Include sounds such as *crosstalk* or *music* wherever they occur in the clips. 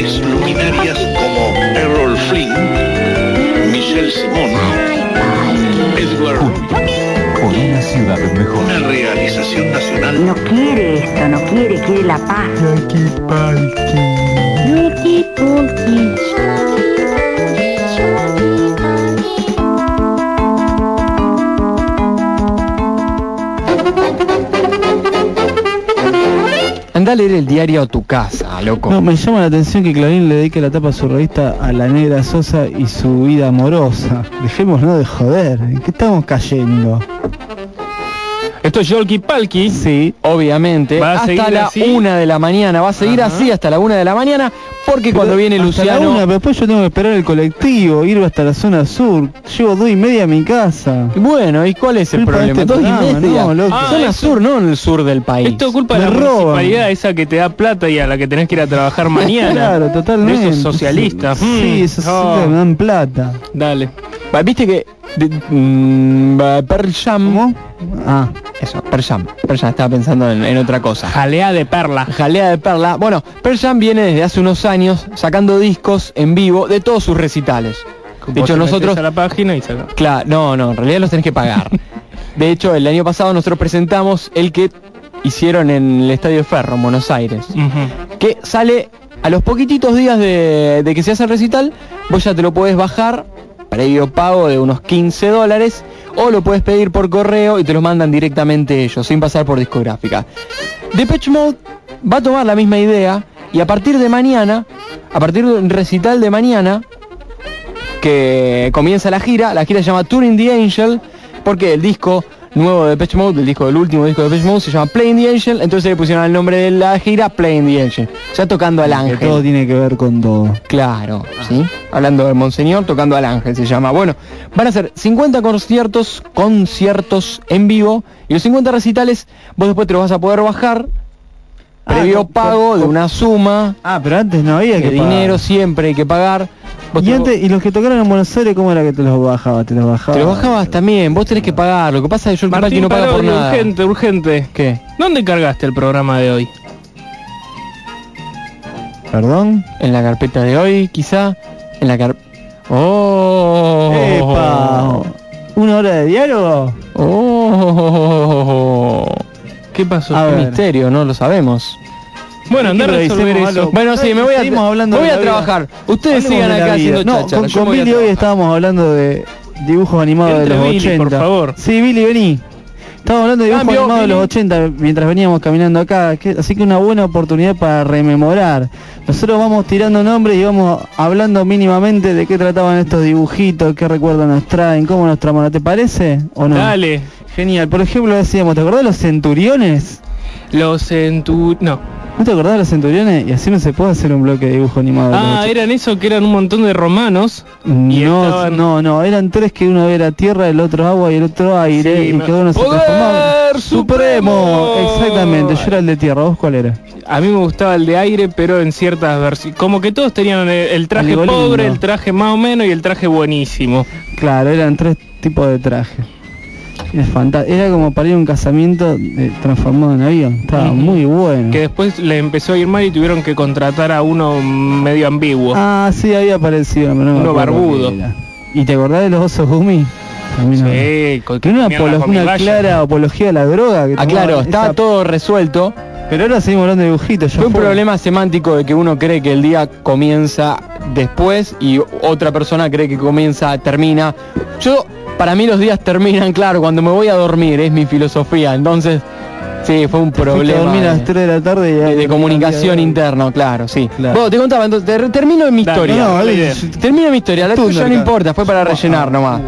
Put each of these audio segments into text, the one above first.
grandes luminarias como Errol Flynn, Michelle Simon, Edward Por una ciudad mejor. una realización nacional No quiere esto, no quiere, quiere la paz. Anda a leer el diario a tu casa, loco. No, me llama la atención que Clarín le dedique la tapa a su revista a la negra Sosa y su vida amorosa. Dejémonos de joder. ¿En qué estamos cayendo? Esto es Yolki Palki. Sí, obviamente. ¿Va a seguir hasta la así? una de la mañana. Va a seguir Ajá. así hasta la una de la mañana. Porque cuando viene la Luciano. una, pero después yo tengo que esperar el colectivo, ir hasta la zona sur. Llevo dos y media a mi casa. Bueno, ¿y cuál es el Culpa problema? este Dos y programa, media. no, loco. Ah, Zona eso- sur, no en el sur del país. Esto es culpa de la roban. municipalidad esa que te da plata y a la que tenés que ir a trabajar *laughs* mañana. Claro, totalmente. De esos socialistas. Sí, Mm, esos oh. socialistas me dan plata. Dale. Viste que de- mm, Pearl Jam. ¿Cómo? Ah, Eso. Pearl Jam estaba pensando en, en otra cosa. Jalea de perla. Jalea de Perla. Bueno, Pearl Jam viene desde hace unos años sacando discos en vivo de todos sus recitales. De hecho, nosotros... a la página y saca. Claro, no, no, en realidad los tenés que pagar. De hecho, el año pasado nosotros presentamos el que hicieron en el Estadio Ferro, en Buenos Aires. Que sale a los poquititos días de, de que se hace el recital, vos ya te lo podés bajar, previo pago de unos 15 dólares, o lo puedes pedir por correo y te lo mandan directamente ellos, sin pasar por discográfica. Depeche Mode va a tomar la misma idea y a partir de mañana, a partir del recital de mañana, que comienza la gira, la gira se llama Touring the Angel, porque el disco nuevo de Depeche Mode, el disco del último disco de Depeche Mode se llama Playing the Angel, entonces le pusieron el nombre de la gira Playing the Angel, ya tocando al que ángel. todo tiene que ver con todo. Claro, ¿sí? Hablando del Monseñor, tocando al ángel se llama. Bueno, van a ser 50 conciertos, conciertos en vivo, y los 50 recitales vos después te los vas a poder bajar, Ah, previo pago de una suma, Ah, pero antes no había que dinero pagar. siempre hay que pagar. Y te- antes, y los que tocaron en Buenos Aires, ¿cómo era que te los bajaba? Te los bajaba. Te bajabas también, vos tenés que pagar. Lo que pasa es que yo el Martín no paga por nada. urgente, urgente. ¿Qué? ¿Dónde cargaste el programa de hoy? ¿Perdón? En la carpeta de hoy, quizá. En la carpeta. ¡Oh! ¡Epa! ¿Una hora de diálogo? ¡Oh! ¿Qué pasó? A Qué ver. misterio, no lo sabemos. Bueno, andá a resolver eso. Bueno, sí, me voy a, hablando voy a trabajar. Ustedes sigan acá haciendo No, cháchara, con, con Billy hoy estábamos hablando de dibujos animados de los Billy, 80. por favor. Sí, Billy, vení. Estábamos hablando de dibujos Cambio, animados de los Billy. 80 mientras veníamos caminando acá, que- así que una buena oportunidad para rememorar. Nosotros vamos tirando nombres y vamos hablando mínimamente de qué trataban estos dibujitos, qué recuerdos nos traen, cómo nos tramaron. ¿Te parece o no? Dale. Genial. Por ejemplo, decíamos, ¿te acordás de los centuriones? Los en tu... No. ¿No te acordás de los centuriones? Y así no se puede hacer un bloque de dibujo animado. Ah, 80. eran eso que eran un montón de romanos. y No, estaban- no, no, eran tres que uno era tierra, el otro agua y el otro aire Sí, y cada uno se ¡Poder transformaba. supremo! Exactamente, yo era el de tierra, ¿vos cuál era? A mí me gustaba el de aire, pero en ciertas versiones. Como que todos tenían el, el traje Algo lindo. pobre, el traje más o menos y el traje buenísimo. Claro, eran tres tipos de trajes. Es fantástico. Era como para ir a un casamiento eh, transformado en avión. Estaba muy bueno. Que después le empezó a ir mal y tuvieron que contratar a uno medio ambiguo. Ah, sí, había aparecido. pero no Uno barbudo. ¿Y te acordás de los osos gumi? También no. Sí, con- Que una, una clara apología a la droga. Que Ah, claro, estaba esa- todo resuelto. Pero ahora seguimos hablando de dibujitos. Fue un fue. problema semántico de que uno cree que el día comienza después y otra persona cree que comienza, termina. Yo, para mí los días terminan, claro, cuando me voy a dormir, es mi filosofía. Entonces, sí, fue un problema dormir a de, las 3 de la tarde y ya de- de comunicación interna, claro, sí. Claro. Bueno, te contaba, entonces, ter- termino mi historia. No, dale. Termino mi historia, la tuya no importa, fue para rellenar nomás.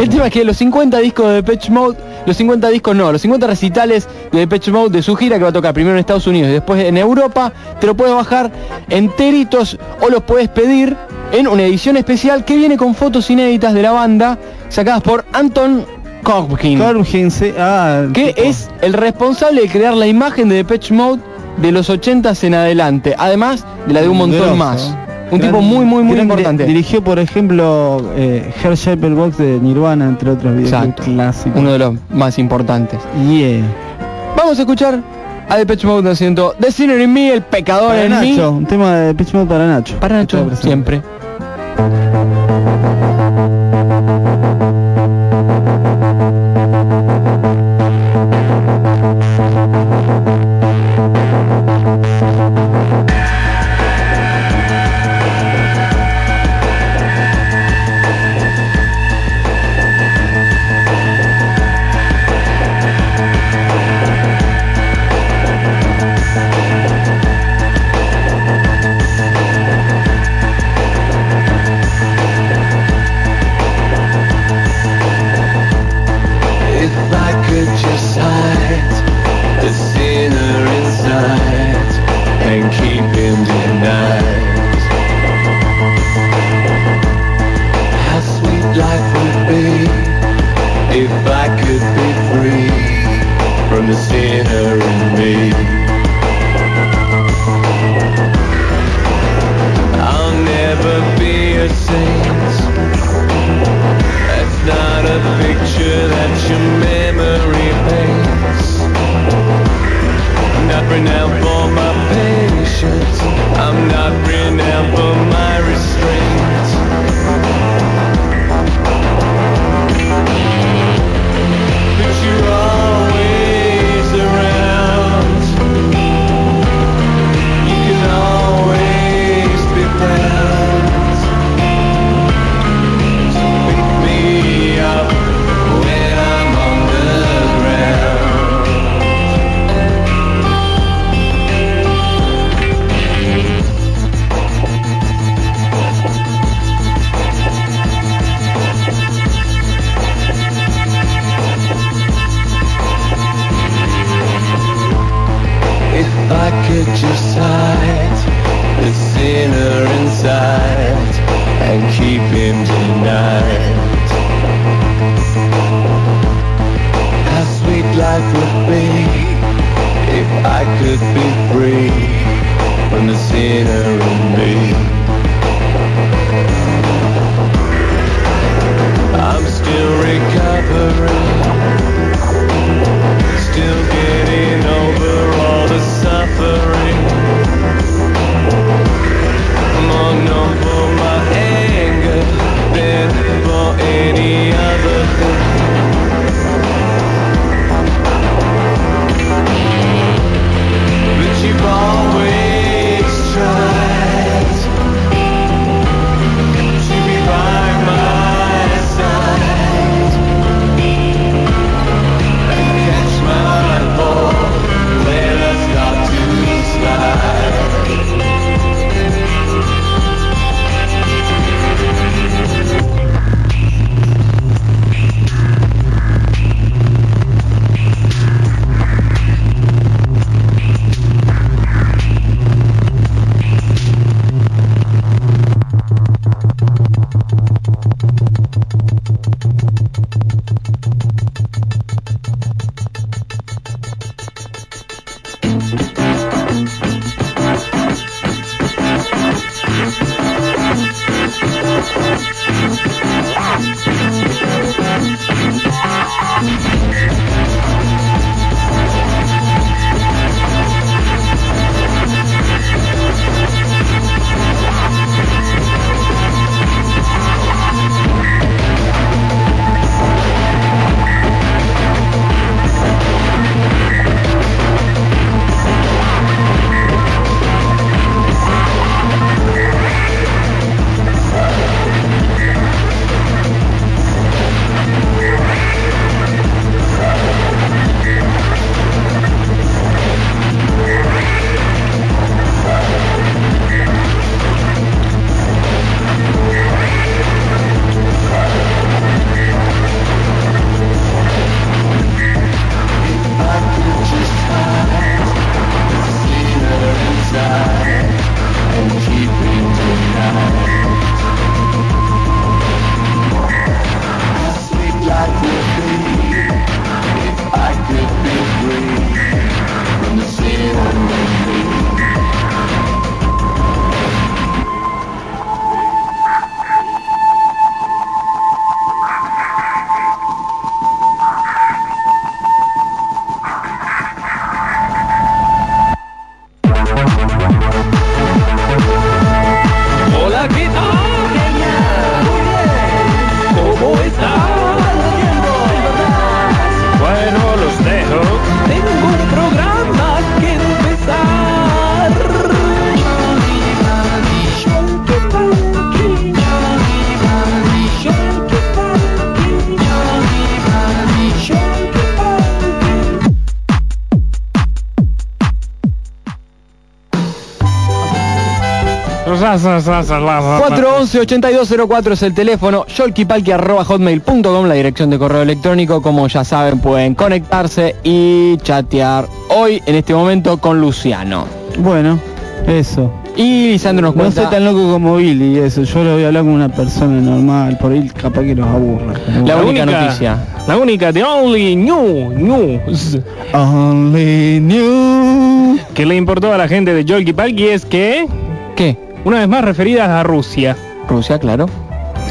El tema es que los 50 discos de Depeche Mode, los 50 discos no, los 50 recitales de Depeche Mode de su gira que va a tocar primero en Estados Unidos y después en Europa, te lo puedes bajar enteritos o los puedes pedir en una edición especial que viene con fotos inéditas de la banda sacadas por Anton Corbijn, ah, que tipo. es el responsable de crear la imagen de Depeche Mode de los 80s en adelante, además de la de un montón Grosso. más. Un Gran- tipo muy, muy, muy gran- importante. Dirigió, por ejemplo, eh, Box de Nirvana, entre otros videos Exacto. clásicos. Uno de los más importantes. Yeah. Vamos a escuchar a Depeche Mode haciendo The Sinner in Me, el pecador Para en mí. Nacho, un tema de Pitch Mode para Nacho. Para Nacho, presente. siempre. 411-8204 es el teléfono, hotmail.com la dirección de correo electrónico, como ya saben pueden conectarse y chatear hoy en este momento con Luciano. Bueno, eso. Y Lisandro nos No cuenta soy tan loco como Billy, eso. Yo lo voy a hablar con una persona normal, por ahí capaz que los aburra. La única noticia. La única, the only new news Only new. que le importó a la gente de Jolky Palki es que, ¿Qué? Una vez más referidas a Rusia. Rusia, claro.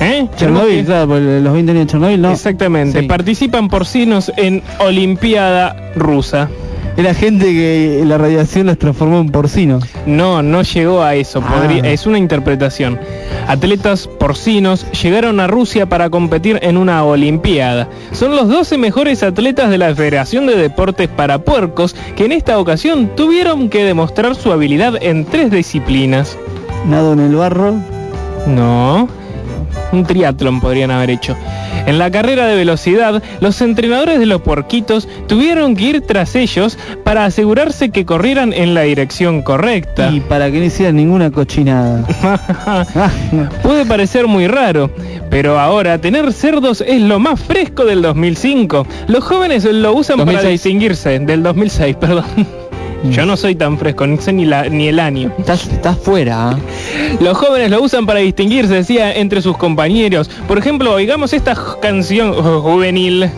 ¿Eh? Chernobyl, claro, por los 20 años de Chernobyl, ¿no? Exactamente, Sí. participan porcinos en Olimpiada rusa. Era gente que la radiación los transformó en porcinos. No, no llegó a eso, Ah. es una interpretación. Atletas porcinos llegaron a Rusia para competir en una Olimpiada. Son los 12 mejores atletas de la Federación de Deportes para Puercos que en esta ocasión tuvieron que demostrar su habilidad en tres disciplinas. Nado en el barro. No, un triatlón podrían haber hecho. En la carrera de velocidad, los entrenadores de los puerquitos tuvieron que ir tras ellos para asegurarse que corrieran en la dirección correcta. Y para que no hicieran ninguna cochinada. *laughs* Puede parecer muy raro, pero ahora tener cerdos es lo más fresco del 2005. Los jóvenes lo usan para 2006. distinguirse, del 2006, *laughs* perdón. Yo no soy tan fresco, ni sé ni, la- ni el año. Estás, estás fuera. ¿ah? Los jóvenes lo usan para distinguirse, decía, entre sus compañeros. Por ejemplo, oigamos esta canción ju- juvenil.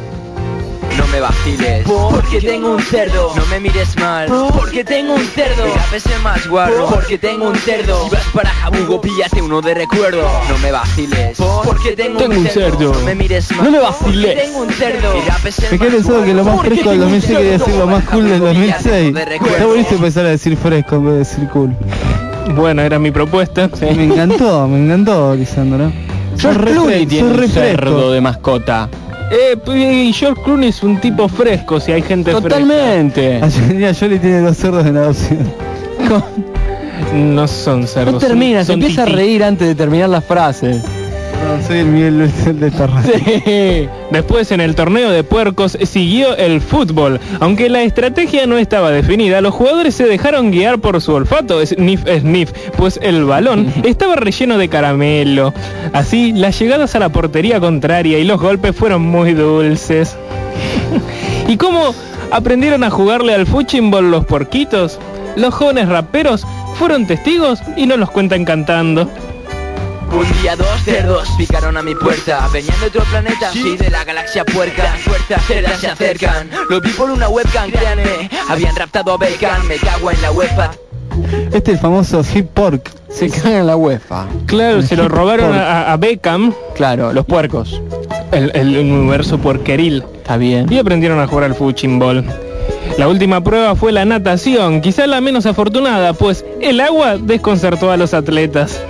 No me vaciles, porque tengo un cerdo. No me mires mal, porque tengo un cerdo. El más guarro, porque tengo un cerdo. Si vas para Jabugo, píllate uno de recuerdo. No me vaciles, porque tengo, Tengo un cerdo. No me mires mal, No me porque vaciles. tengo un cerdo. Me quedé pensando que lo más fresco del porque 2006 tengo un quería decir lo más cool del Píllate 2006. uno de recuerdo. Está bonito empezar a decir fresco en vez de decir cool. Bueno, era mi propuesta. Me encantó, me encantó, Lisandro. Sos George re re un fresco. cerdo de mascota. Eh, p- y George Clooney es un tipo fresco, si hay gente Totalmente. *laughs* Angelina Jolie tiene dos cerdos en adopción. fresca. *laughs* No son cerdos. No termina, se son empieza a reír antes de terminar las frases. No, soy el Miguel Luis de radio. Sí. Después en el torneo de puercos siguió el fútbol. Aunque la estrategia no estaba definida, los jugadores se dejaron guiar por su olfato, sniff sniff, pues el balón estaba relleno de caramelo. Así, las llegadas a la portería contraria y los golpes fueron muy dulces. *laughs* ¿Y cómo aprendieron a jugarle al fuchimbol los porquitos? Los jóvenes raperos fueron testigos y no los cuentan cantando. Un día dos cerdos picaron a mi puerta Venían de otro planeta, sí, de la galaxia puerca Las cerdas se acercan Lo vi por una webcam, créanme Habían raptado a Beckham, me cago en la UEFA Este es el famoso hip pork. Se cagan en la UEFA. Claro, se lo *laughs* robaron a, a Beckham, Claro, los puercos. el, el universo puerqueril. Está bien. y aprendieron a jugar al fuchimbol. La última prueba fue la natación, quizá la menos afortunada, pues el agua desconcertó a los atletas.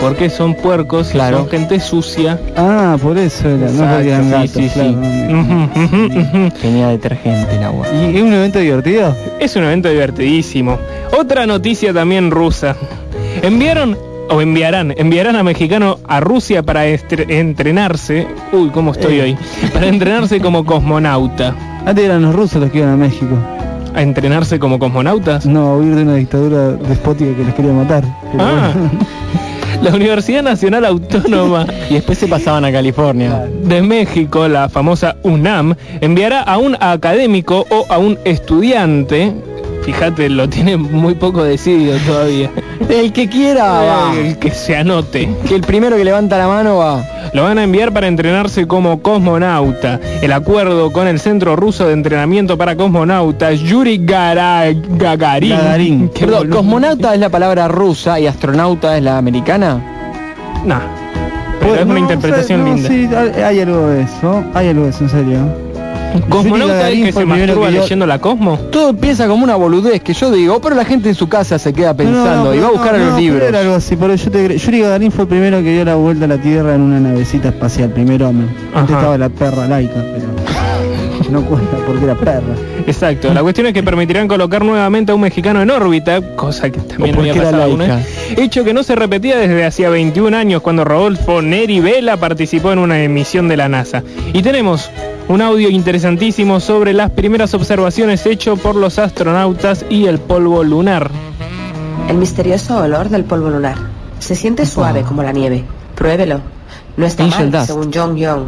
Porque son puercos, y Claro. son gente sucia. Ah, por eso era, no Exacto, porque eran sí, gatos, sí, claro, sí. no. Tenía detergente el agua. ¿Y es un evento divertido? Es un evento divertidísimo. Otra noticia también rusa. Enviaron o enviarán, enviarán a mexicano a Rusia para entrenarse. Uy, cómo estoy Eh. hoy. Para entrenarse como cosmonauta. Antes eran los rusos los que iban a México. ¿A entrenarse como cosmonautas? No, huir de una dictadura despótica que les quería matar. Pero Ah. *laughs* *laughs* La Universidad Nacional Autónoma Y después se pasaban a California. de México, la famosa UNAM, enviará a un académico o a un estudiante, fíjate, lo tiene muy poco decidido todavía, El que quiera va. el que se anote. Que el primero que levanta la mano va. Lo van a enviar para entrenarse como cosmonauta. El acuerdo con el Centro Ruso de Entrenamiento para Cosmonautas, Yuri Gara- Gagarin. Gagarin. Perdón, cosmonauta es la palabra rusa y astronauta es la americana. Nah, pero es No, una interpretación no, linda. Sí, hay algo de eso, hay algo de eso, en serio. ¿Cosmonauta es que se masturba que yo- leyendo la Cosmo? Todo empieza como una boludez que yo digo, pero la gente en su casa se queda pensando No, no, y va a buscar no, los pero libros. Era algo así, por eso yo te Yuri Gagarin fue el primero que dio la vuelta a la Tierra en una navecita espacial, primer hombre. Antes estaba la perra laica, pero no cuenta porque era perra. Exacto, la cuestión es que permitirán colocar nuevamente a un mexicano en órbita, cosa que también había era pasado vez, hecho que no se repetía desde hacía 21 años cuando Rodolfo Neri Vela participó en una emisión de la NASA. Y tenemos un audio interesantísimo sobre las primeras observaciones hecho por los astronautas y el polvo lunar. El misterioso olor del polvo lunar. Se siente suave como la nieve. Pruébelo. No está Angel mal, Dust. según Jong Young.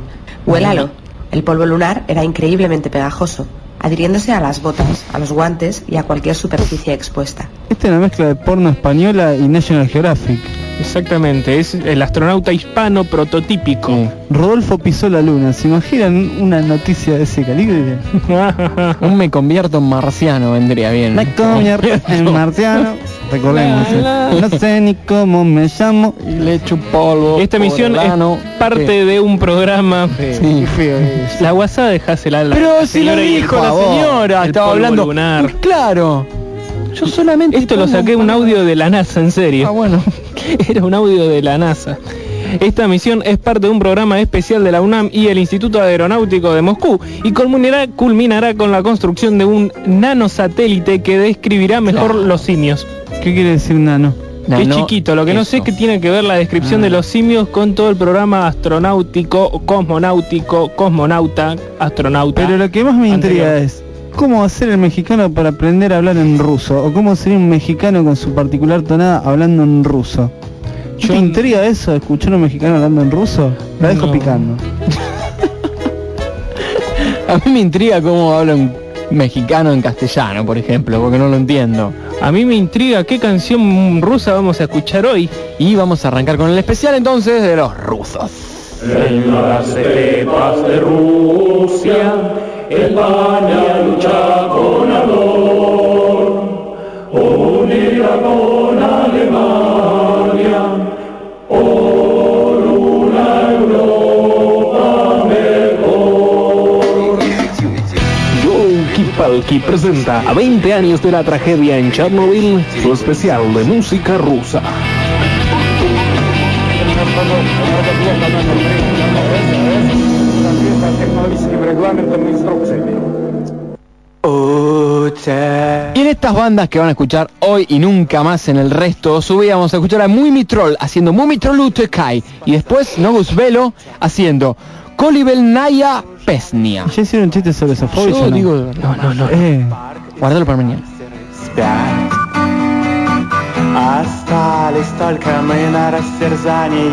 Huélalo. El polvo lunar era increíblemente pegajoso, adhiriéndose a las botas, a los guantes y a cualquier superficie expuesta. Esta es una mezcla de porno española y National Geographic. Exactamente, es el astronauta hispano prototípico. Rodolfo pisó la luna. ¿Se imaginan una noticia de ese calibre? *laughs* Un me convierto en marciano vendría bien. Me convierto en marciano. Recordemos. La, ¿eh? No sé ni cómo me llamo. Y le echo polvo. Esta misión es parte de un programa. Sí. Feo es. La guasada de Hasselal. Pero si lo dijo la señora, estaba hablando. Lunar. Claro. Yo solamente. Esto lo saqué un audio de la NASA, en serio. Ah, bueno. *laughs* Era un audio de la NASA. Esta misión es parte de un programa especial de la UNAM y el Instituto Aeronáutico de Moscú y culminará, culminará con la construcción de un nanosatélite que describirá mejor Claro. los simios. ¿Qué quiere decir nano? Que es chiquito, lo que no sé es que tiene que ver la descripción Ah. de los simios con todo el programa astronáutico, cosmonáutico, cosmonauta, astronauta. Pero lo que más me intriga Anterior. es cómo hacer el mexicano para aprender a hablar en ruso o cómo sería un mexicano con su particular tonada hablando en ruso. ¿No Yo- ¿Te intriga eso, escuchar a un mexicano hablando en ruso? La dejo No. picando. *laughs* A mí me intriga cómo habla un mexicano en castellano, por ejemplo, porque no lo entiendo. A mí me intriga qué canción rusa vamos a escuchar hoy. Y vamos a arrancar con el especial entonces de los rusos. En las estepas de Rusia, España lucha con ardor, unida con Alemania, por una Europa mejor. Yolki Palki presenta a 20 años de la tragedia en Chernobyl su especial de música rusa Y en estas bandas que van a escuchar hoy y nunca más en el resto de su vida, vamos a escuchar a Mumitrol haciendo Mumitrol Utekai y después Novus Velo haciendo Kolibel Naya Pesnia. ¿Ya hicieron chistes sobre Sofovich Yo o no? digo de verdad. No, no, no. Eh, Guardalo para mañana. спят Остались только мы на растерзание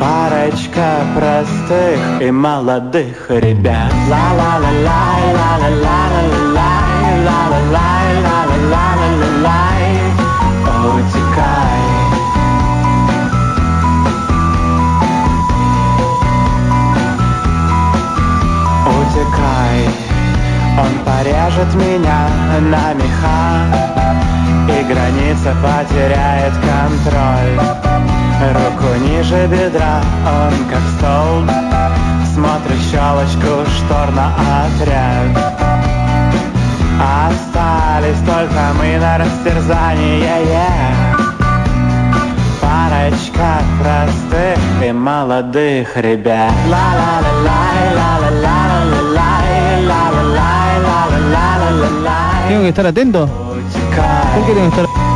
Парочка простых и молодых ребят. Ла-ла-ла-лай, ла-ла-ла-ла-лай, ла-ла-лай, ла-ла-ла-ла-лай Утекай Утекай Он порежет меня на меха И граница потеряет контроль Руку ниже бедра, он как столб Смотрит щелочку штор на отряд Остались только мы на растерзание yeah. Парочка простых и молодых ребят Ла-ла-ла-лай, ла-ла-ла-ла-ла-лай, ла-ла-лай, ла-ла-ла-ла-лай. ¿Tengo que estar atento? ¿Por qué tengo que estar Утекай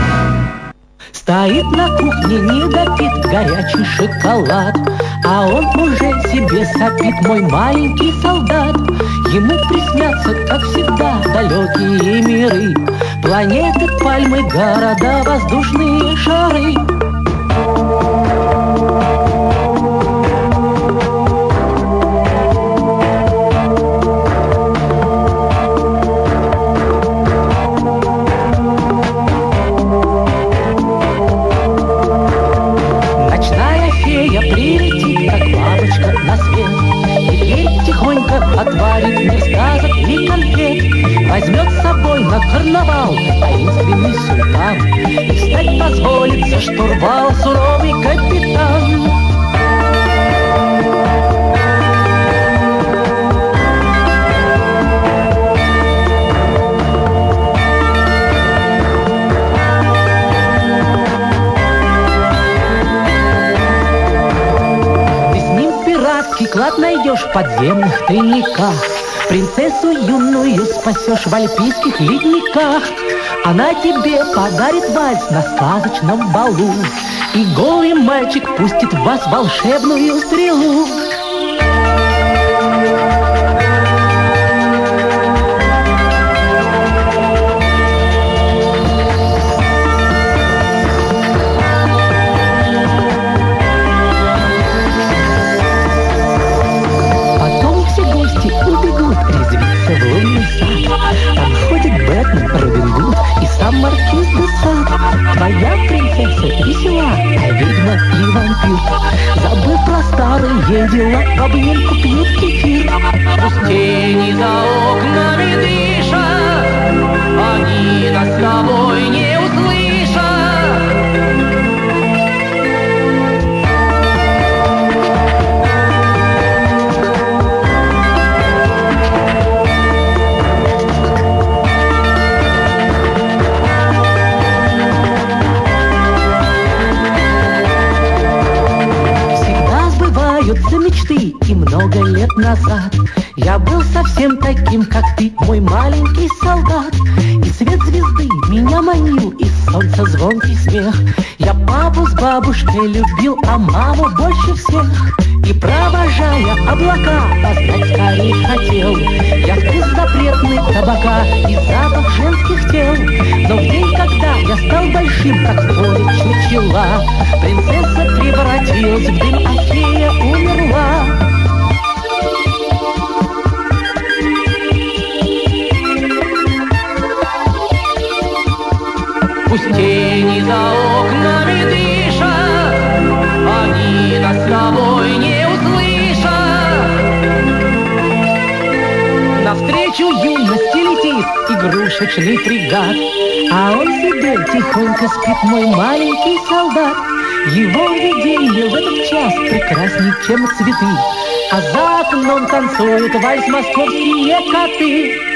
Стоит на кухне, не допит горячий шоколад А он уже себе сопит, мой маленький солдат. Ему приснятся, как всегда, далекие миры Планеты, пальмы, города, воздушные шары на карнавал. Таинственный султан. И встать позволит за штурвал суровый капитан. Клад найдешь в подземных тайниках Принцессу юную спасешь в альпийских ледниках. Она тебе подарит вальс на сказочном балу. И голый мальчик пустит в вас волшебную стрелу Робин Гуд и сам Маркиз де Сад. Твоя принцесса весела, а ведьма и вампир. Забыв про старые дела, в обнимку пьют кефир. Пусть тени за окнами дышат, они нас с тобой табака И запах женских тел Но в день, когда я стал большим Как в поле чучела Принцесса превратилась в дым, а фея умерла. Пусть тени за окнами дышат, они нас с тобой не услышат. Навстречу юности игрушечный фрегат, А он себе тихонько спит, мой маленький солдат. Его видение в этот час прекрасней, чем цветы, А за окном танцуют вальс московские коты.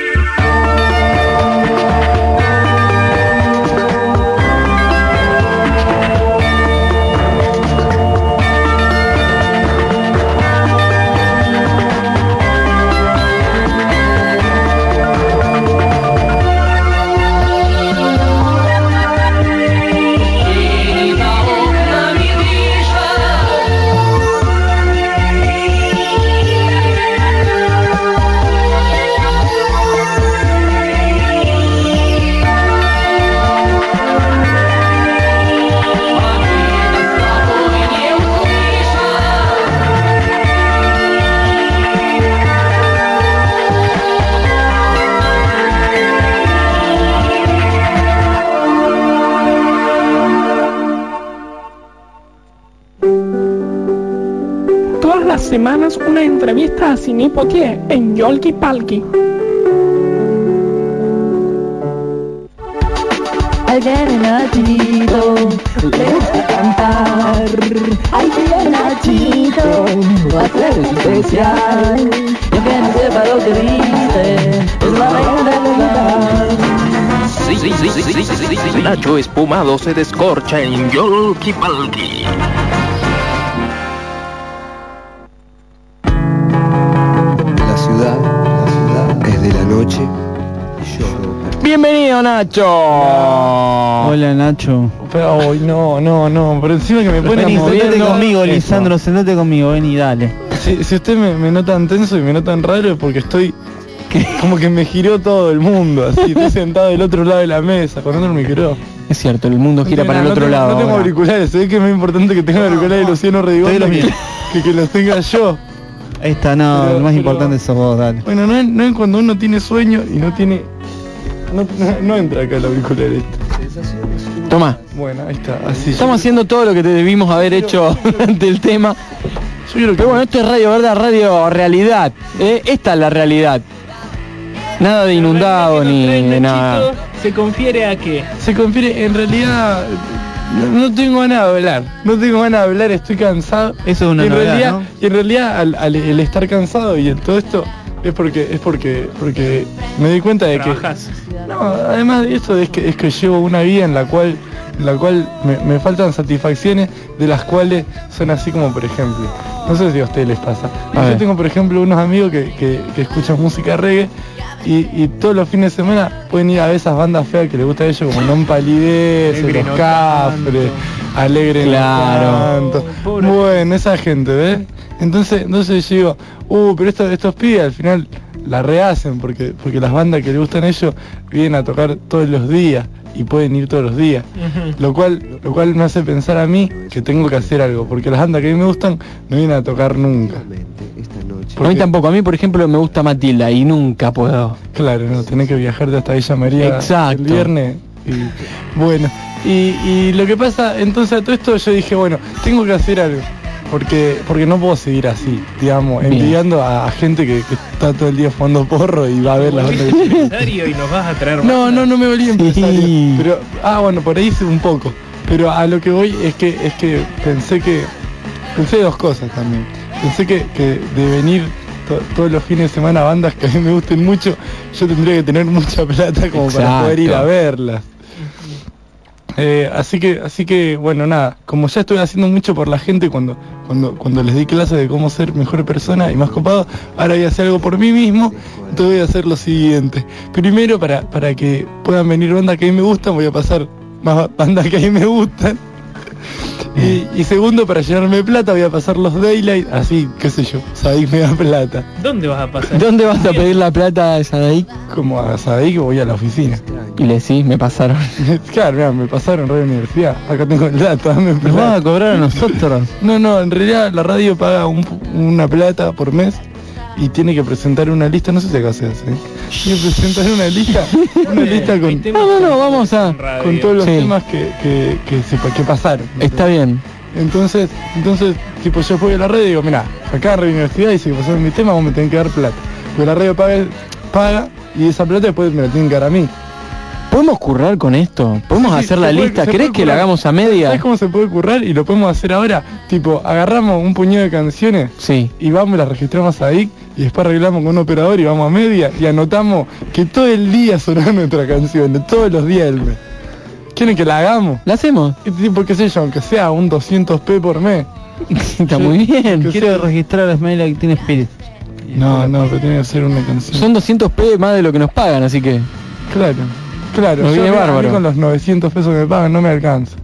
Entrevista a Cine Potier en Yolki Palki. Al bien Nachito le gusta cantar. Al bien Nachito va a ser especial. Y aunque no sepa lo que dice, es la reina del lugar. Sí, sí, sí, sí, sí, sí, sí. Nacho espumado se descorcha en Yolki Palki. Nacho. Hola Nacho. Pero, ay, no, no, no, por encima que me ponen Vení, sentate no, conmigo, eso. Lisandro, sentate conmigo, vení, dale. Si, si usted me, me notan tenso y me notan raro es porque estoy como que me giró todo el mundo, así, estoy sentado del otro lado de la mesa con otro micrófono. Es cierto, el mundo gira No para el otro lado. No tengo ahora. auriculares, se ve que es más importante que tenga auriculares de Luciano Redondo que, *laughs* que que los tenga yo. Está, no, Pero- lo más pero- importante sos vos, dale. Bueno, no es, no es cuando uno tiene sueño y no tiene... No, entra acá el auricular este. Toma. Bueno, ahí está, así. Estamos haciendo todo lo que te debimos haber hecho *laughs* durante el tema. Pero bueno, esto es Radio Verdad, Radio Realidad. ¿eh? Esta es la realidad. Nada de inundado ni de nada. Se confiere a que Se confiere, en realidad no, no tengo ganas de hablar, no tengo ganas de hablar, estoy cansado. Eso es una y en novedad, realidad, ¿no? y en realidad al, al- el estar cansado y en todo esto es porque es porque porque me di cuenta de que no, además de eso es que es que llevo una vida en la cual en la cual me, me faltan satisfacciones de las cuales son así como por ejemplo no sé si a ustedes les pasa. A yo ver. tengo por ejemplo unos amigos que, que, que escuchan música reggae y, y todos los fines de semana pueden ir a ver esas bandas feas que les gusta a ellos como Non Palidez, Los Cafres, Alegre Claro. Tanto. Bueno, esa gente, ¿ves? Entonces, entonces yo digo, uh, pero estos, estos pibes al final la rehacen porque, porque las bandas que les gustan a ellos vienen a tocar todos los días y pueden ir todos los días. Lo cual, lo cual me hace pensar a mí que tengo que hacer algo, porque las bandas que a mí me gustan no vienen a tocar nunca. A mí tampoco, a mí por ejemplo me gusta Matilda y nunca puedo. Claro, no, tenés que viajarte hasta Villa María Exacto. el viernes. Y, bueno, y, y lo que pasa, entonces a todo esto yo dije, bueno, tengo que hacer algo. Porque, porque no puedo seguir así, digamos, Bien. envidiando a, a gente que, que está todo el día fumando porro y va a ver las bandas que empresario y nos vas a traer No, no, no me volví empresario. Sí. Pero, ah, bueno, por ahí hice un poco. Pero a lo que voy es que es que pensé que pensé dos cosas también. Pensé que, que de venir to- todos los fines de semana a bandas que a mí me gusten mucho, yo tendría que tener mucha plata como para poder ir a verlas. Eh, así que, así que, bueno, nada, como ya estoy haciendo mucho por la gente cuando, cuando, cuando les di clases de cómo ser mejor persona y más copado, ahora voy a hacer algo por mí mismo, entonces voy a hacer lo siguiente. Primero, para, para que puedan venir bandas que a mí me gustan, voy a pasar más bandas que a mí me gustan. Y, y segundo, para llenarme plata, voy a pasar los Daylight, así, qué sé yo, Sadik me da plata. ¿Dónde vas a pasar? ¿Dónde vas a pedir la plata de ahí? Como a Sadik voy a la oficina. Y le decís, me pasaron. *laughs* claro, mira, me pasaron Radio Universidad, acá tengo el dato, dame Nos plata. van a cobrar a nosotros. No, no, en realidad la radio paga un- una plata por mes y tiene que presentar una lista, no sé si acá se hace. Que presentar una lista, una lista con, No, no, no, vamos a... con todos los Sí. temas que, que, que, se, que pasaron. Está bien. Entonces, entonces, tipo, yo voy a la radio y digo, mira, acá en la universidad dice que pasaron mi tema, vos me tenés que dar plata. Porque la radio paga, paga y esa plata después me la tienen que dar a mí. ¿Podemos currar con esto? ¿Podemos Sí, hacer se la puede- lista? se ¿Crees puede que la currar. hagamos a media? ¿Sabes cómo se puede currar? Y lo podemos hacer ahora. Tipo, agarramos un puñado de canciones Sí. y vamos, las registramos ahí y después arreglamos con un operador y vamos a media y anotamos que todo el día sonaron *laughs* nuestras canciones, todos los días del mes. ¿Quieren que la hagamos? ¿La hacemos? Y tipo, qué sé yo, aunque sea un 200p por mes. *laughs* Está muy bien. Que Quiero sea- registrar a Smile Like Teen Spirit. No, no, pero tiene que ser una canción. Son 200 p más de lo que nos pagan, así que... Claro, claro. Nos yo viene a mí bárbaro. con los 900 pesos que me pagan no me alcanza.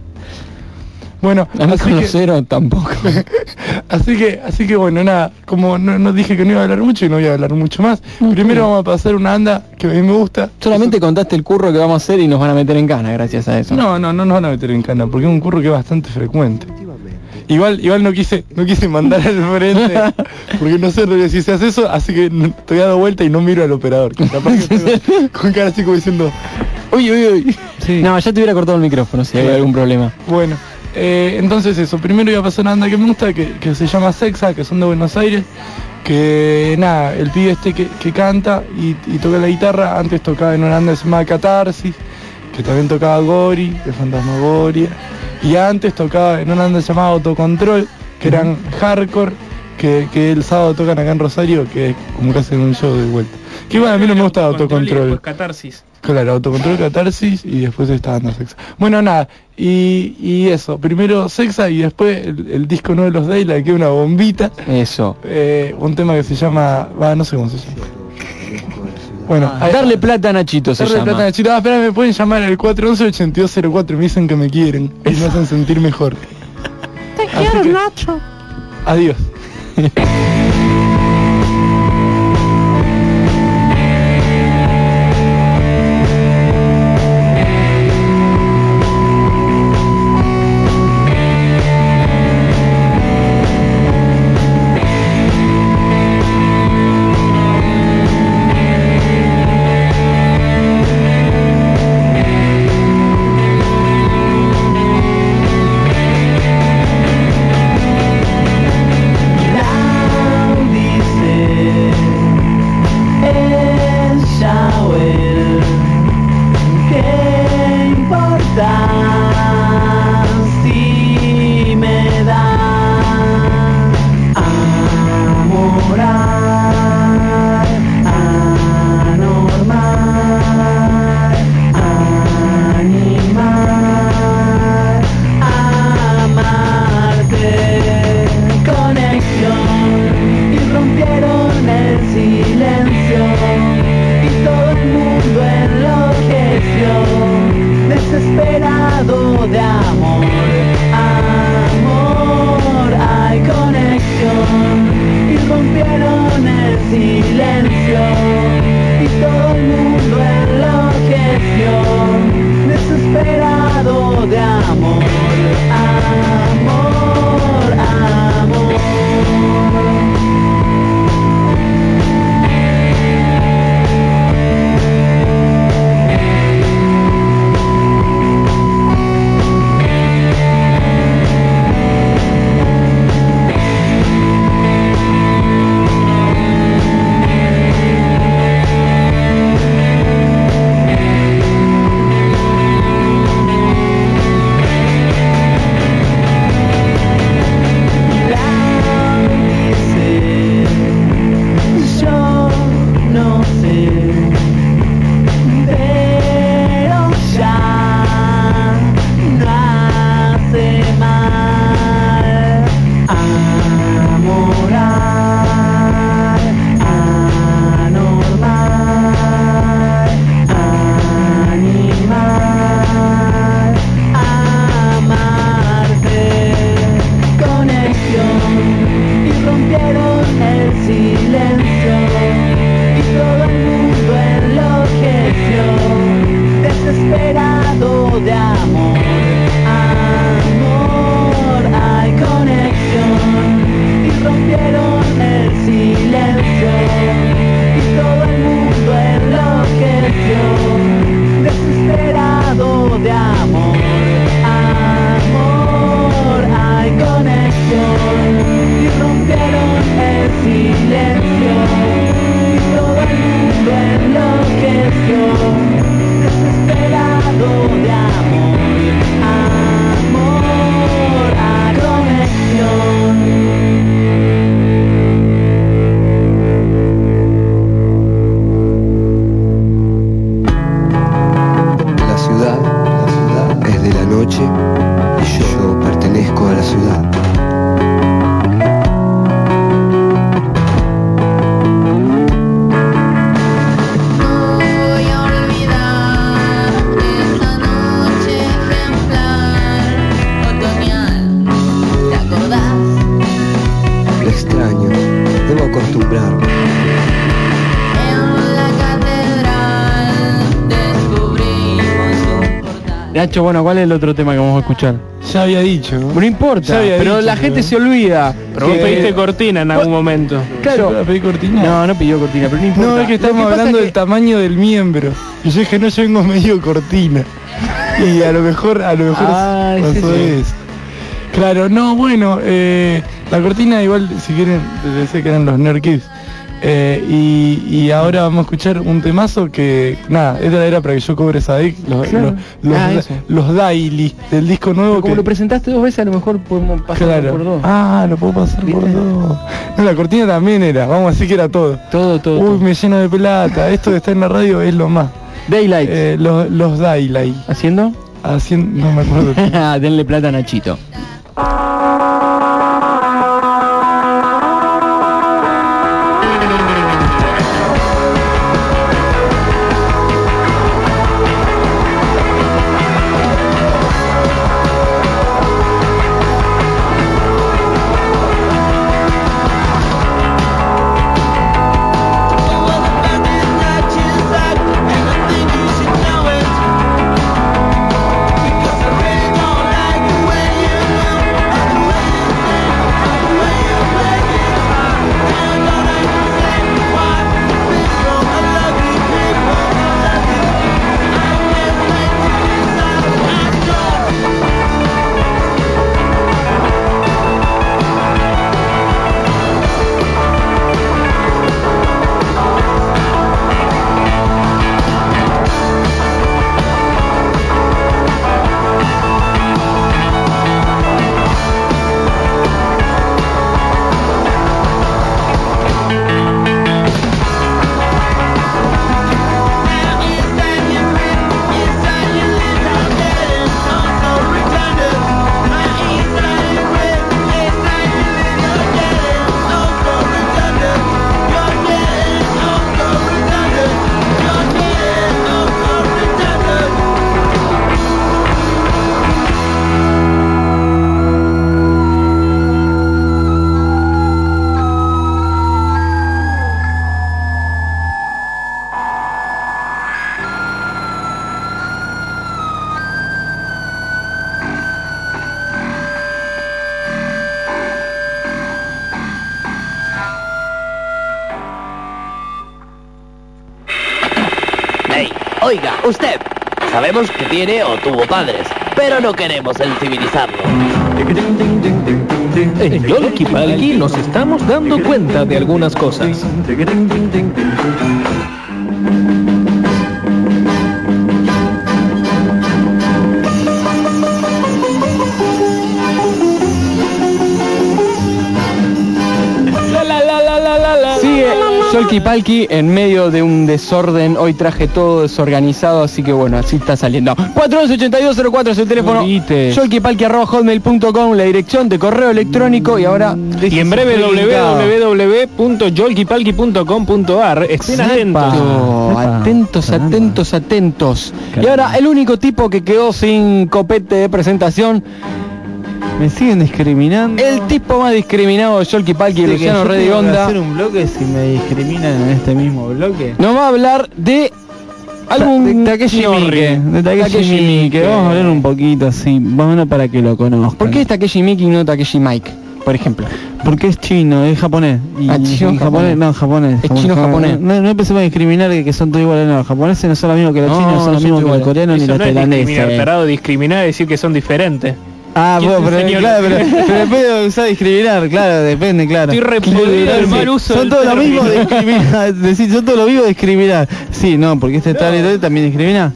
Bueno, A mí así con que- tampoco. *laughs* Así que, así que bueno, nada, como no, no dije que no iba a hablar mucho y no voy a hablar mucho más, primero vamos a pasar una anda que a mí me gusta. Solamente contaste el curro que vamos a hacer y nos van a meter en cana gracias a eso. No, no, no nos van a meter en cana, porque es un curro que es bastante frecuente. Igual, igual no quise, no quise mandar al frente, *laughs* porque no sé si se hace eso, así que no- estoy dado vuelta y no miro al operador, que capaz que estoy *laughs* con cara así como diciendo, Uy, uy, uy. No, ya te hubiera cortado el micrófono si había Claro. algún problema. Bueno, eh, entonces eso, primero iba a pasar una banda que me gusta, que, que se llama Sexa, que son de Buenos Aires, que nada, el pibe este que, que canta y, y toca la guitarra, antes tocaba en una banda que se llamaba Catarsis, que también tocaba Gori, de Fantasmagoria, y antes tocaba en una banda llamada Autocontrol, que eran hardcore, que, que el sábado tocan acá en Rosario, que es como que hacen un show de vuelta. Que igual a mí no me gusta Autocontrol. después catarsis. Claro, autocontrol, catarsis y después esta banda sexa. Bueno, nada, y, y eso, primero sexa y después el, el disco nuevo de los Daylight, que es una bombita, Eso. eh, un tema que se llama, va, no sé cómo se llama. Bueno, ahí- Darle plata a Nachito se Darle llama. plata a Nachito. Ah, espera, me pueden llamar al 411-8204 me dicen que me quieren y me hacen sentir mejor. Te Así quiero, que- Nacho. Adiós. *laughs* bueno, ¿cuál es el otro tema que vamos a escuchar? Ya había dicho. ¿no? No importa, pero dicho, la gente pero- se olvida. Pero vos pediste cortina en algún momento. Claro. ¿Yo pedí cortina? No, no pidió cortina, pero no importa. No, es que estamos hablando que- del tamaño del miembro. Y yo dije, no, yo vengo medio cortina. *laughs* Y a lo mejor, a lo mejor Ah, es pasó eso. eso. Claro, no, bueno, eh, la cortina igual, si quieren, decía que eran los Nerd Kids. Eh, y, y ahora vamos a escuchar un temazo que, nada, esta era para que yo cobre esa los, Claro. los, los, Ah, los daily del disco nuevo Pero como que, lo presentaste dos veces, a lo mejor podemos pasar Claro. por dos. Ah, lo puedo pasar por dos. No, la cortina también era, vamos a decir que era todo. Todo, todo. Uy, me lleno de plata. Esto de estar en la radio es lo más. Daylight. Eh, los, los Daylight. ¿Haciendo? Haciendo, no me acuerdo. *laughs* Denle plata a Nachito. Oiga, usted. Sabemos que tiene o tuvo padres, pero no queremos sensibilizarlo. En Yolki Palki nos estamos dando cuenta de algunas cosas. Palki en medio de un desorden. Hoy traje todo desorganizado, así que bueno, así está saliendo. 48204 es el teléfono. Yolkipalki.hotmail.com la dirección de correo electrónico y ahora Y en breve www.yolkipalki.com.ar Estén atentos. Atentos, atentos, atentos. Y ahora el único tipo que quedó sin copete de presentación, Me siguen discriminando. el tipo más discriminado de Yolki Palki, Luciano Redionda, hacer un bloque si me discriminan en este mismo bloque. nos va a hablar de algún de Takeshi. Miike, de Takeshi, Miike. Miike. Vamos a hablar un poquito así, más o menos para que lo conozcan. ¿Por qué es Takeshi Miki y no Takeshi Mike, por ejemplo? Porque es chino, es japonés. Y, Ah, chino y japonés. no, japonés. Es chino japonés. No, no empecemos a discriminar que, que son todos iguales, no. Los japoneses no son los mismos que los No, chinos, no son no los mismos que los coreanos ni los discriminar, tailandeses. tarado, discriminar es decir que son diferentes. Ah, ¿Quién bueno, te pero, claro, pero, *laughs* pero depende de usar discriminar, claro, depende, claro. Estoy repudiando el mal uso Son todos lo mismo término. discriminar, es *laughs* decir, son todos lo mismo discriminar. Sí, no, porque este tal y tal también discrimina.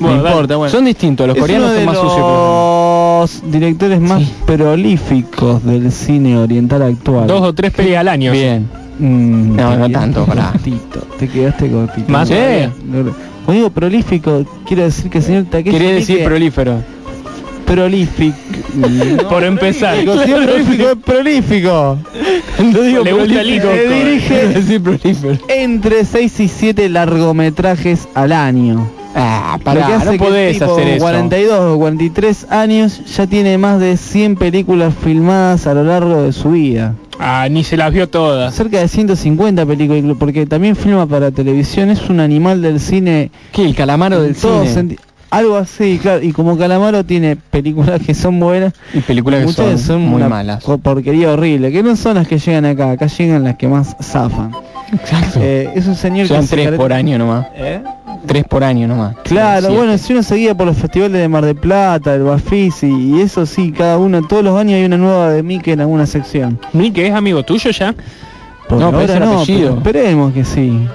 Bueno, no importa, bueno. Son distintos, los Es coreanos son más sucios. pero- los directores más prolíficos del cine oriental actual. Dos o tres pelis al año. Bien. Mm, No, no tanto, pará. cortito, te quedaste cortito. Más. Cuando digo prolífico, quiero decir que el señor Takeshi Quería decir Miike- prolífero. Prolífico. Por empezar. Prolífico, sí, prolífico, es prolífico. No digo Le gusta prolífico. Eh, dirige *laughs* entre 6 y 7 largometrajes al año. Ah, Lo que hace no que el podés tipo, hacer eso. 42 o 43 años ya tiene más de 100 películas filmadas a lo largo de su vida. Ah, ni se las vio todas. Cerca de 150 películas, porque también filma para televisión, es un animal del cine. ¿Qué? El calamaro del cine. Algo así, claro. Y como Calamaro tiene películas que son buenas, Y películas que muchas son, muy una malas. porquería horrible, que no son las que llegan acá, acá llegan las que más zafan. Exacto. Eh, es un señor Llevan que se tres por año nomás. ¿Eh? Tres por año nomás. Claro, bueno, si uno seguía por los festivales de Mar del Plata, el Bafis y, y eso sí, cada uno, todos los años hay una nueva de Mickey en alguna sección. Mike es amigo tuyo ya. Por No, ahora no, pero esperemos que sí.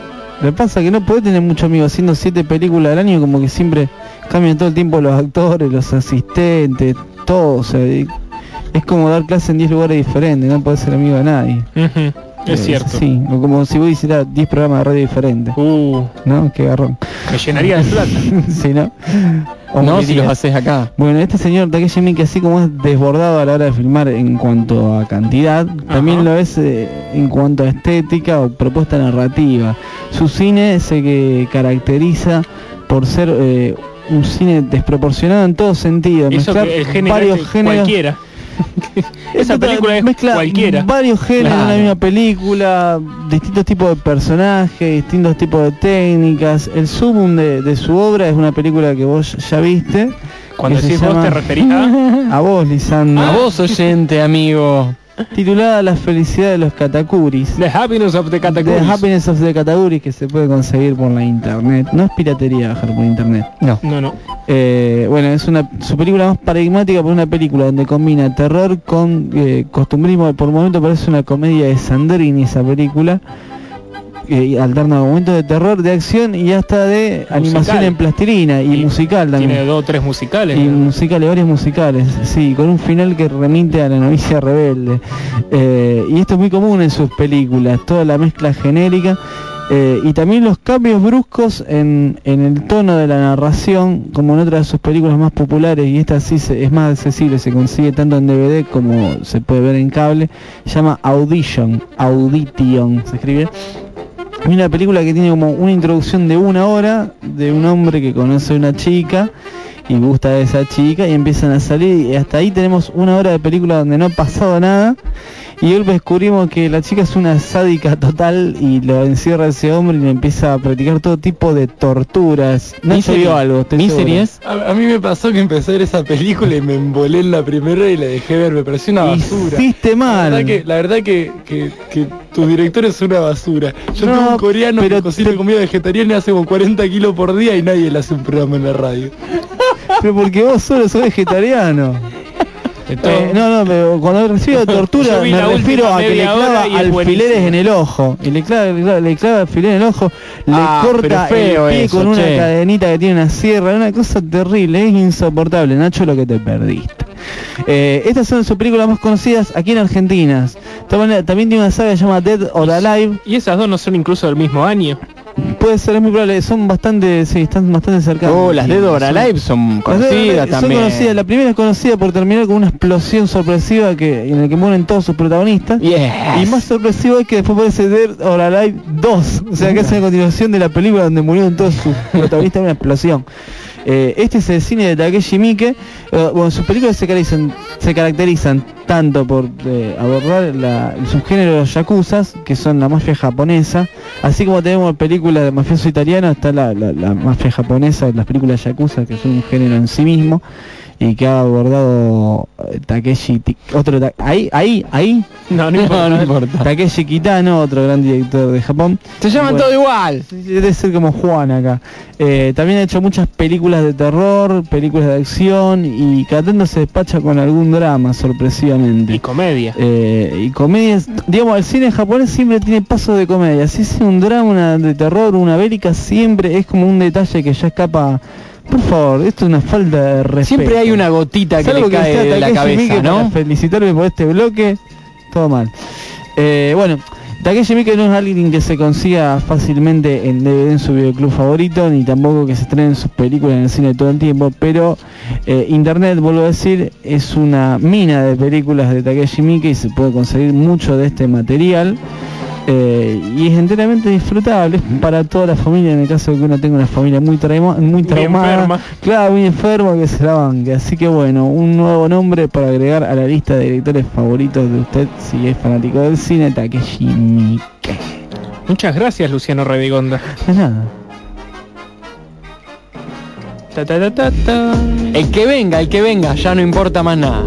Lo que pasa es que no podés tener muchos amigos haciendo siete películas al año, como que siempre cambian todo el tiempo los actores, los asistentes, todo. O sea, y- es como dar clase en 10 lugares diferentes, no podés ser amigo de nadie. Es Eh, cierto. Sí, o como si vos hicieras 10 programas de radio diferentes. Uh, ¿No? Qué garrón. me llenaría de plata. *laughs* sí, ¿no? O No, si los haces acá. Bueno, este señor Takeshi Miike, así como es desbordado a la hora de filmar en cuanto a cantidad, también lo es eh, en cuanto a estética o propuesta narrativa. Su cine se que caracteriza por ser eh, un cine desproporcionado en todo sentido, Eso mezclar que el género varios es géneros. cualquiera. *laughs* Esa película es mezcla cualquiera. Varios géneros en Claro. la misma película, distintos tipos de personajes, distintos tipos de técnicas. El sumum de, de su obra es una película que vos ya viste. Cuando decís vos llama- te referís a... *laughs* A vos, Lisandro. A vos, oyente, amigo. Titulada La felicidad de los Katakuris. The Happiness of the The Catacombs. Happiness of the Katakuris que se puede conseguir por la internet. No es piratería bajar por internet. No. No, no. Eh, bueno, es una su película más paradigmática por una película donde combina terror con eh, costumbrismo. Por momento parece una comedia de Sandrini esa película. Eh, alterna momentos de terror, de acción y hasta de animación en plastilina y, musical también. Tiene dos o tres musicales. Y musicales, varios musicales, sí, con un final que remite a la novicia rebelde. Eh, y esto es muy común en sus películas, toda la mezcla genérica eh, y también los cambios bruscos en, en el tono de la narración, como en otras de sus películas más populares, y esta sí se- es más accesible, se consigue tanto en DVD como se puede ver en cable, se llama Audition, Audition, se escribe. Una película que tiene como una introducción de una hora de un hombre que conoce a una chica y gusta de esa chica y empiezan a salir y hasta ahí tenemos una hora de película donde no ha pasado nada y golpe descubrimos que la chica es una sádica total y lo encierra a ese hombre y le empieza a practicar todo tipo de torturas. No se vio algo, estoy Misery seguro. es- A, a mí me pasó que empecé a ver esa película y me embolé en la primera y la dejé ver, me pareció una basura. Hiciste mal. La verdad que, la verdad que, que, que tu director es una basura. Yo No, tengo un coreano que cocina comida vegetariana y hace como 40 kilos por día y nadie le hace un programa en la radio. Pero porque vos solo sos vegetariano. Eh, no, no, pero cuando refiero *laughs* tortura me refiero a que le clava alfileres en el ojo. Y le clava, le clava, le clava alfileres en el ojo, le Ah, corta feo el pie eso, con una che. cadenita que tiene una sierra, una cosa terrible, es insoportable, Nacho, lo que te perdiste. Eh, estas son sus películas más conocidas aquí en Argentina. Maneras, También tiene una saga que se llama Dead or Alive. Y esas dos no son incluso del mismo año. Puede ser, es muy probable, son bastante, sí, están bastante cercanas. Oh, las Sí, Dead or son- Alive son conocidas son también. conocidas. La primera es conocida por terminar con una explosión sorpresiva que en la que mueren todos sus protagonistas. Y más sorpresivo es que después aparece Dead or Alive 2. O sea, que es la continuación de la película donde murieron todos sus *laughs* protagonistas en una explosión. Eh, este es el cine de Takeshi Miike. Eh, sus películas se caracterizan, tanto por eh, abordar la- el subgénero de los yakuzas, que son la mafia japonesa, así como tenemos películas de mafioso italiano, está la mafia japonesa, las películas yakuza, que son un género en sí mismo, y que ha abordado eh, Takeshi, otro ta- ahí, ahí, ahí, No, no *laughs* importa. no importa. Takeshi Kitano, otro gran director de Japón. Se llaman Bueno, todo igual. Debe ser como Juan acá. Eh, también ha hecho muchas películas de terror, películas de acción y cada tanto se despacha con algún drama, sorpresivamente. Y comedia. Eh, y comedias, digamos, el cine japonés siempre tiene pasos de comedia. Si es un drama, una de terror, una bélica, siempre es como un detalle que ya escapa. Por favor, esto es una falta de respeto. Siempre hay una gotita que le cae sea de la cabeza, ¿no? felicitarme por este bloque, todo mal. Eh, bueno, Takeshi Miike no es alguien que se consiga fácilmente en DVD en su videoclub favorito, ni tampoco que se estrenen sus películas en el cine todo el tiempo, pero eh, internet, vuelvo a decir, es una mina de películas de Takeshi Miike y se puede conseguir mucho de este material. Eh, y es enteramente disfrutable para toda la familia en el caso de que uno tenga una familia muy, trauma- muy traumada enferma. claro muy enfermo que se la banque así que bueno un nuevo nombre para agregar a la lista de directores favoritos de usted si es fanático del cine Takeshi Miike Muchas gracias, Luciano Redigonda. de nada Ta, ta, ta, ta, ta. El que venga, el que venga, ya no importa más nada.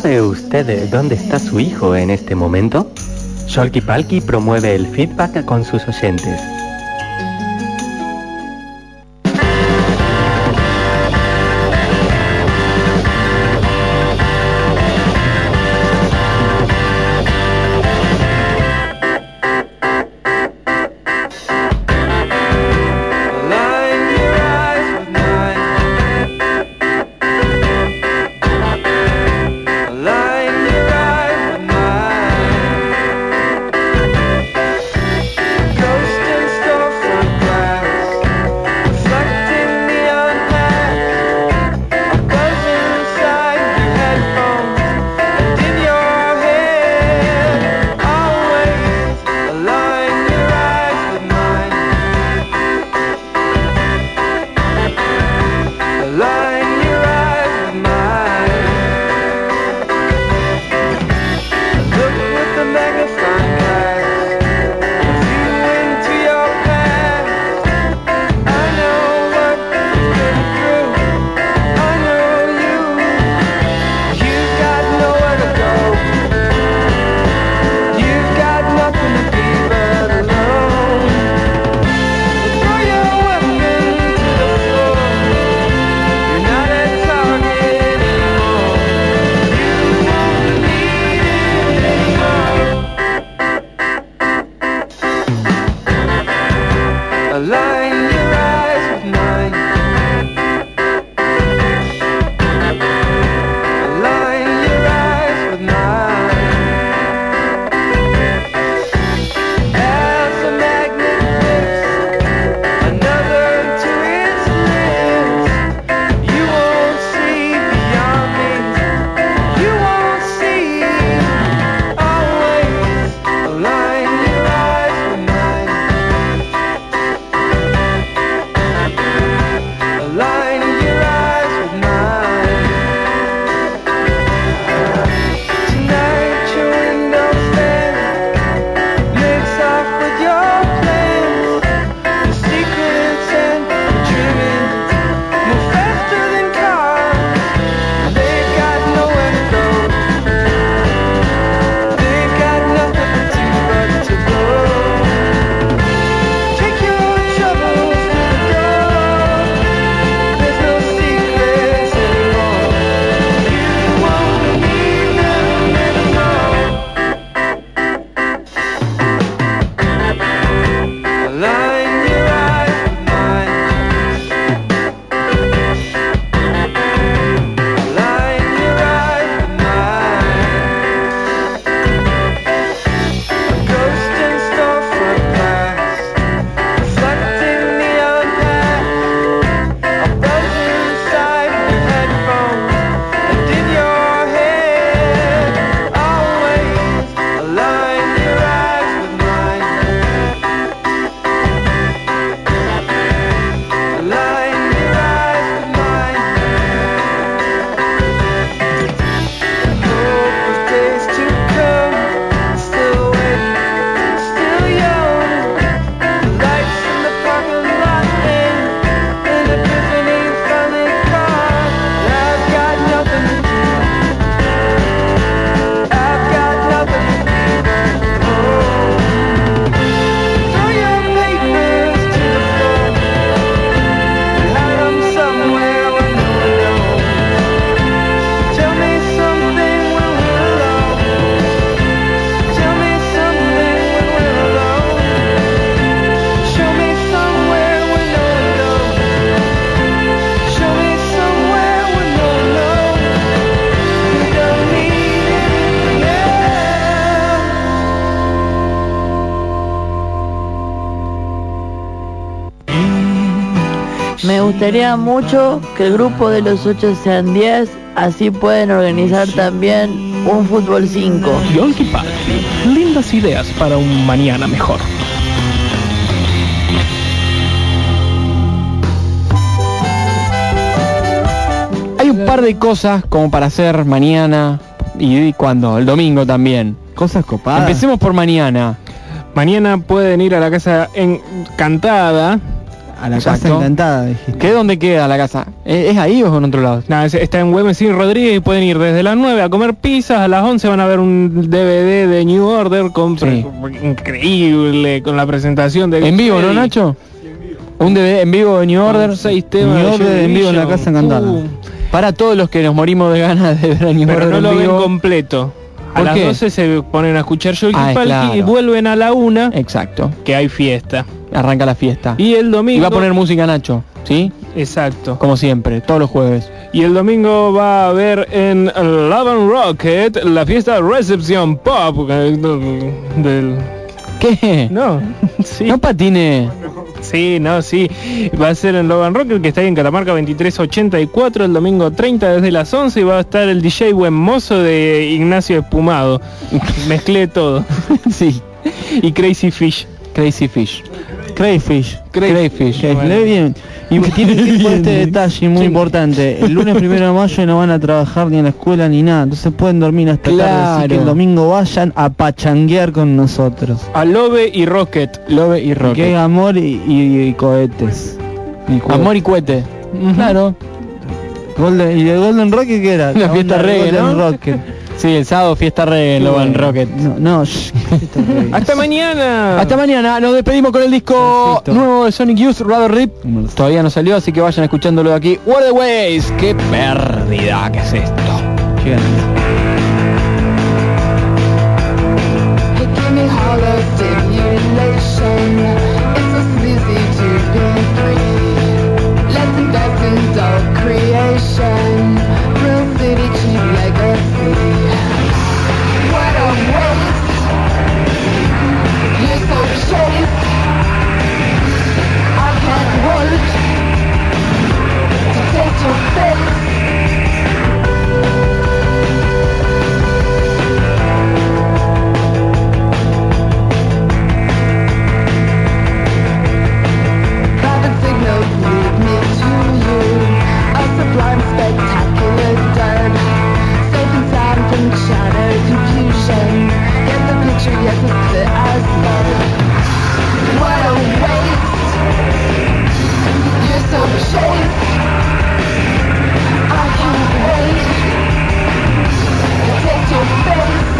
¿Sabe usted dónde está su hijo en este momento? Sholky Palki promueve el feedback con sus oyentes. Gustaría mucho que el grupo de los 8 sean 10, así pueden organizar también un fútbol 5. Yolki Palki, lindas ideas para un mañana mejor. Hay un par de cosas como para hacer mañana y cuando, el domingo también. Cosas copadas. Empecemos por mañana. Mañana pueden ir a la casa encantada. A la Exacto. casa encantada, dijiste. ¿Qué dónde queda la casa? ¿Es, es ahí o es en otro lado? Nada, es- está en Güemes y Rodríguez y pueden ir desde las 9 a comer pizzas, a las 11 van a ver un DVD de New Order con Sí. increíble con la presentación de En vivo, ¿no, Nacho? Un DVD en vivo de New Order. seis temas New de Order en vivo en la casa encantada. Uh, Para todos los que nos morimos de ganas de ver a New pero Order no en lo ven vivo. completo. A ¿Por las qué? 12 se ponen a escuchar Joy Ah, Palki y claro. vuelven a la 1 Exacto. que hay fiesta. Arranca la fiesta. Y el domingo Y va a poner música Nacho, ¿sí? Exacto. Como siempre, todos los jueves. Y el domingo va a haber en Love and Rocket la fiesta Recepción Pop del- del ¿Qué? No, *laughs* sí. No patine. Sí, no, sí. Va a ser en Logan Rocket, que está ahí en Catamarca 2384, el domingo 30 desde las 11 y va a estar el DJ buen mozo de Ignacio Espumado. *laughs* Mezclé todo. sí. Y Crazy Fish. Crazy Fish. Crayfish. Crayfish. Lee bien. Y tiene este *laughs* detalle muy importante. El lunes primero de mayo no van a trabajar ni a la escuela ni nada. Entonces pueden dormir hasta tarde. Así que el domingo vayan a pachanguear con nosotros. A Love y Rocket. Love y Rocket. Que amor y, y- y cohetes. Y. Amor y cohete. Claro. Golden- ¿Y el Golden Rocket qué era? Una La fiesta reggae, Golden ¿no? Rocket. Sí, el sábado fiesta reggae en Logan Rocket. No, no, *laughs* shh. Hasta mañana. Hasta mañana, nos despedimos con el disco Perfecto. nuevo de Sonic Youth, Rather Rip. Todavía no salió, así que vayan escuchándolo de aquí. What the Ways, qué pérdida que es esto. Qué illusion Get the picture, yes, it's the Aslan What a waste. You're so chaste I can't wait. To take your face.